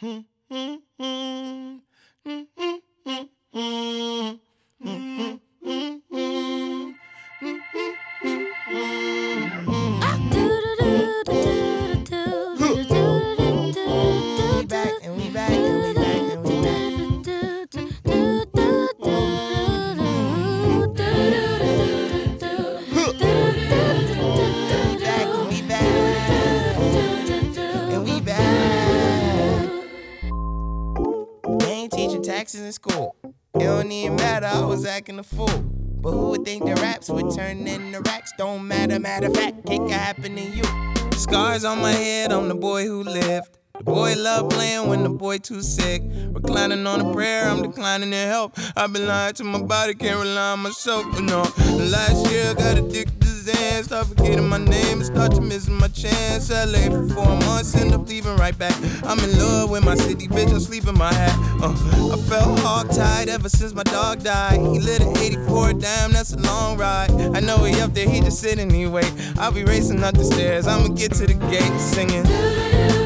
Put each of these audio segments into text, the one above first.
Hmm, hmm, hmm. In school. It don't even matter, I was acting a fool. But who would think the raps would turn into racks? Don't matter, matter of fact, it could happen to you. Scars on my head, I'm the boy who lived. The boy love playing when the boy too sick. Reclining on a prayer, I'm declining to help. I've been lying to my body, can't rely on myself. You know, last year I got addicted Roseanne. Start forgetting my name and start to missing my chance. LA for four months, end up leaving right back. I'm in love with my city, bitch. I'm sleeping my hat. Uh, I felt hog tied ever since my dog died. He lit at 84, damn, that's a long ride. I know he up there, he just sitting anyway. I'll be racing up the stairs, I'ma get to the gate singing.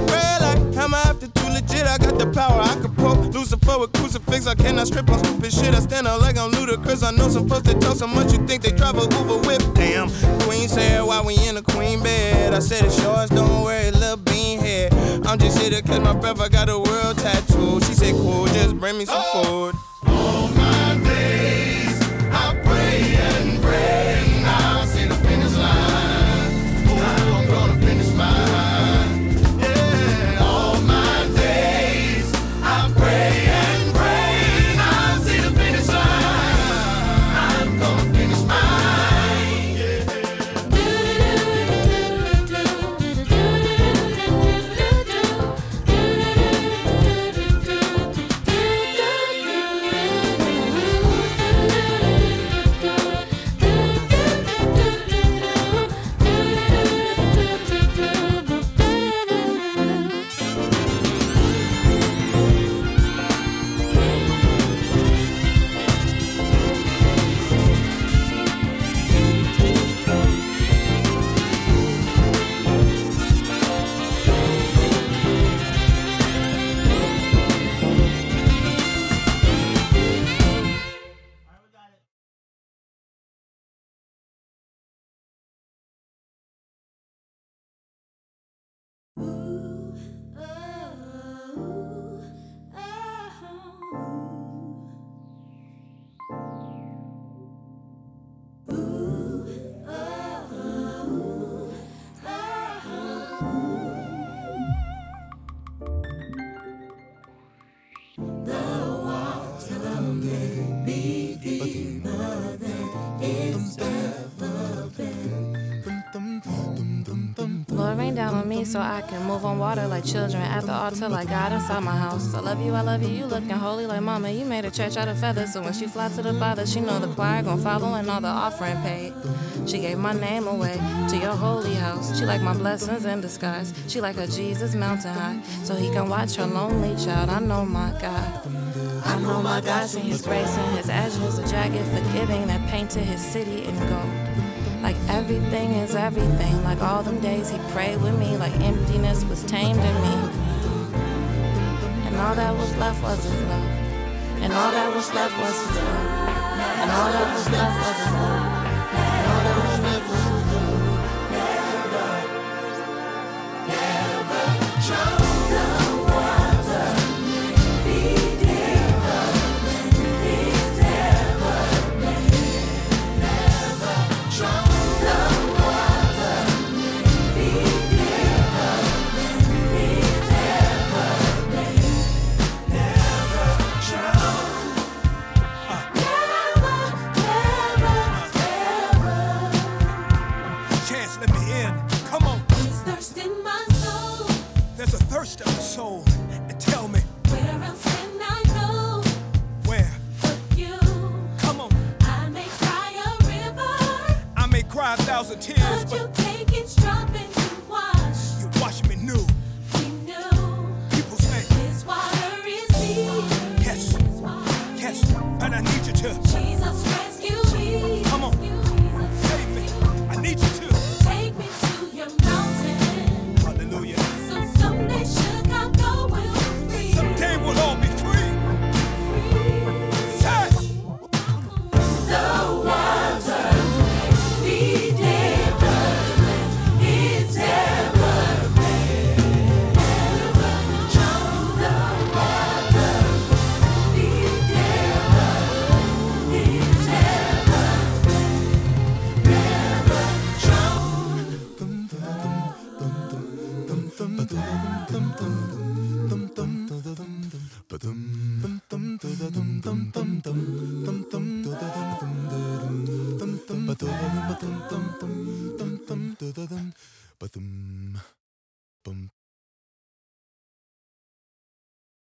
legit? I got the power, I could poke Lucifer with crucifix. I cannot strip on stupid shit. I stand out like I'm ludicrous. I know some folks that talk so much you think they drive a Hoover whip. Damn, Queen said, why we in a queen bed? I said, it's yours, don't worry, little bean head. I'm just here to catch my breath, I got a world tattoo. She said, cool, just bring me some oh. food. So I can move on water like children at the altar like God inside my house. I love you, I love you, you looking holy like mama. You made a church out of feathers, so when she fly to the Father, she know the choir gon' follow and all the offering paid. She gave my name away to your holy house. She like my blessings in disguise. She like a Jesus mountain high, so he can watch her lonely child. I know my God. I know my God seen his grace and his ashes, a jagged forgiving that painted his city in gold. Like everything is everything. Like all them days he prayed with me, like emptiness was tamed in me. And all that was left was his love. And all that was left was his love. And all that was left was thousand tears, ba dum dum dum